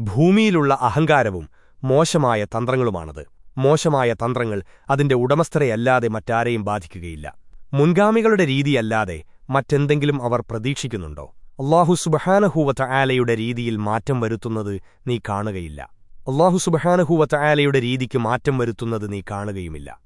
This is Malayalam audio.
ഭൂമിയിലുള്ള അഹങ്കാരവും മോശമായ തന്ത്രങ്ങളുമാണത്. മോശമായ തന്ത്രങ്ങൾ അതിന്റെ ഉടമസ്ഥരെയല്ലാതെ മറ്റാരെയും ബാധിക്കുകയില്ല. മുൻഗാമികളുടെ രീതിയല്ലാതെ മറ്റെന്തെങ്കിലും അവർ പ്രതീക്ഷിക്കുന്നുണ്ടോ? അള്ളാഹു സുബഹാനഹൂവത്ത ആലയുടെ രീതിയിൽ മാറ്റം വരുത്തുന്നത് നീ കാണുകയില്ല. അള്ളാഹു സുബഹാനഹൂവത്ത ആലയുടെ രീതിക്ക് മാറ്റം വരുത്തുന്നത് നീ കാണുകയുമില്ല.